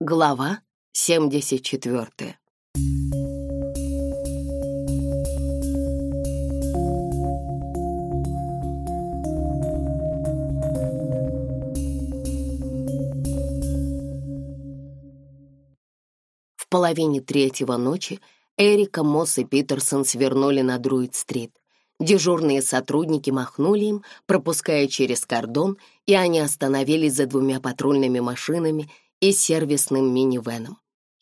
Глава 74 В половине третьего ночи Эрика, Мосс и Питерсон свернули на Друид-стрит. Дежурные сотрудники махнули им, пропуская через кордон, и они остановились за двумя патрульными машинами — и сервисным минивеном.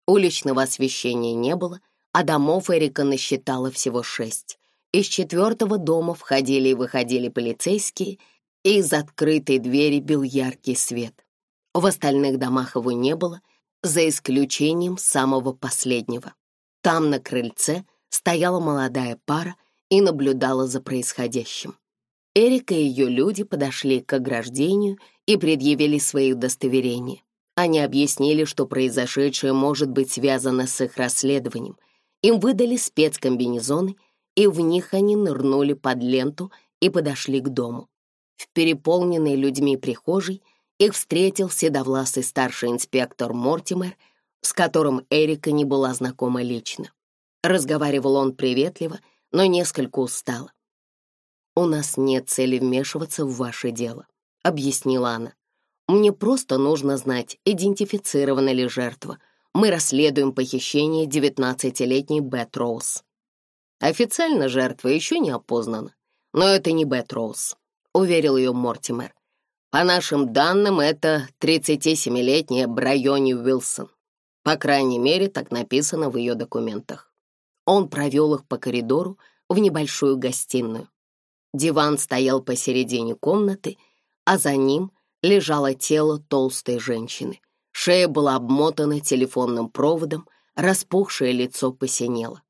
Уличного освещения не было, а домов Эрика насчитала всего шесть. Из четвертого дома входили и выходили полицейские, и из открытой двери бил яркий свет. В остальных домах его не было, за исключением самого последнего. Там на крыльце стояла молодая пара и наблюдала за происходящим. Эрика и ее люди подошли к ограждению и предъявили свои удостоверения. Они объяснили, что произошедшее может быть связано с их расследованием. Им выдали спецкомбинезоны, и в них они нырнули под ленту и подошли к дому. В переполненной людьми прихожей их встретил седовласый старший инспектор Мортимер, с которым Эрика не была знакома лично. Разговаривал он приветливо, но несколько устало. «У нас нет цели вмешиваться в ваше дело», — объяснила она. Мне просто нужно знать, идентифицирована ли жертва. Мы расследуем похищение 19-летней Бет Роуз. Официально жертва еще не опознана, но это не Бет Роуз, уверил ее Мортимер. По нашим данным, это 37-летняя Брайони Уилсон. По крайней мере, так написано в ее документах. Он провел их по коридору в небольшую гостиную. Диван стоял посередине комнаты, а за ним лежало тело толстой женщины. Шея была обмотана телефонным проводом, распухшее лицо посинело.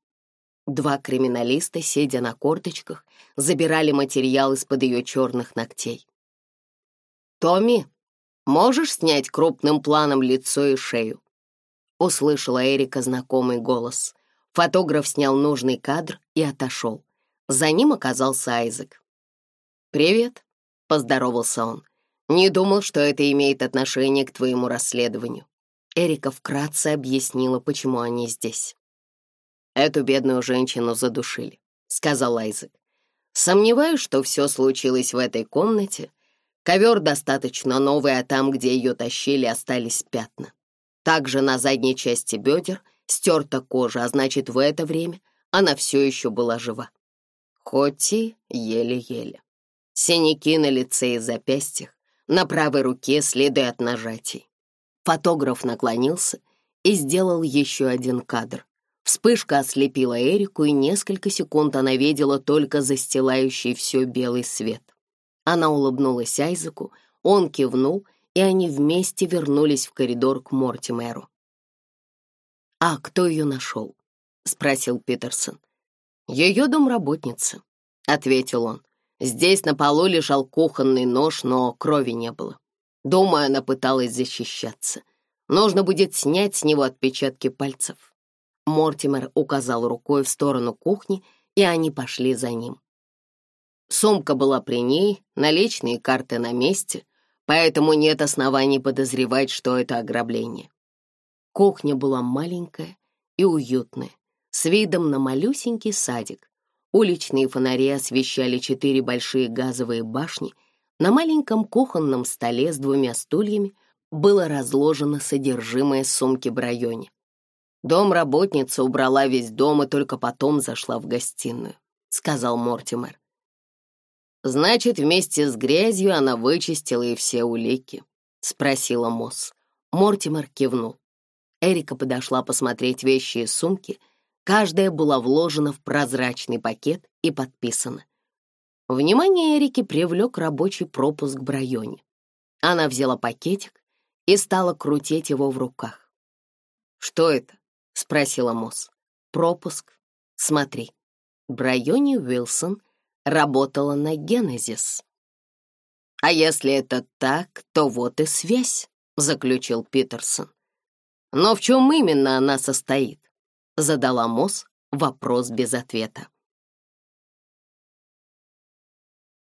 Два криминалиста, сидя на корточках, забирали материал из-под ее черных ногтей. «Томми, можешь снять крупным планом лицо и шею?» Услышала Эрика знакомый голос. Фотограф снял нужный кадр и отошел. За ним оказался Айзек. «Привет», — поздоровался он. Не думал, что это имеет отношение к твоему расследованию. Эрика вкратце объяснила, почему они здесь. «Эту бедную женщину задушили», — сказал Айзек. «Сомневаюсь, что все случилось в этой комнате. Ковер достаточно новый, а там, где ее тащили, остались пятна. Также на задней части бедер стерта кожа, а значит, в это время она все еще была жива. Хоть и еле-еле. Синяки на лице и запястьях, на правой руке следы от нажатий. Фотограф наклонился и сделал еще один кадр. Вспышка ослепила Эрику, и несколько секунд она видела только застилающий все белый свет. Она улыбнулась Айзеку, он кивнул, и они вместе вернулись в коридор к Мортимеру. «А кто ее нашел?» — спросил Питерсон. «Ее домработница», — ответил он. Здесь на полу лежал кухонный нож, но крови не было. Думаю, она пыталась защищаться. Нужно будет снять с него отпечатки пальцев. Мортимер указал рукой в сторону кухни, и они пошли за ним. Сумка была при ней, наличные карты на месте, поэтому нет оснований подозревать, что это ограбление. Кухня была маленькая и уютная, с видом на малюсенький садик, Уличные фонари освещали четыре большие газовые башни. На маленьком кухонном столе с двумя стульями было разложено содержимое сумки в районе. Дом работница убрала весь дом и только потом зашла в гостиную, сказал Мортимер. Значит, вместе с грязью она вычистила и все улики, спросила Мосс. Мортимер кивнул. Эрика подошла посмотреть вещи и сумки — Каждая была вложена в прозрачный пакет и подписана. Внимание Эрики привлек рабочий пропуск Брайони. Она взяла пакетик и стала крутить его в руках. «Что это?» — спросила Мосс. «Пропуск. Смотри». Брайони Уилсон работала на Генезис. «А если это так, то вот и связь», — заключил Питерсон. «Но в чем именно она состоит?» задала Мосс вопрос без ответа.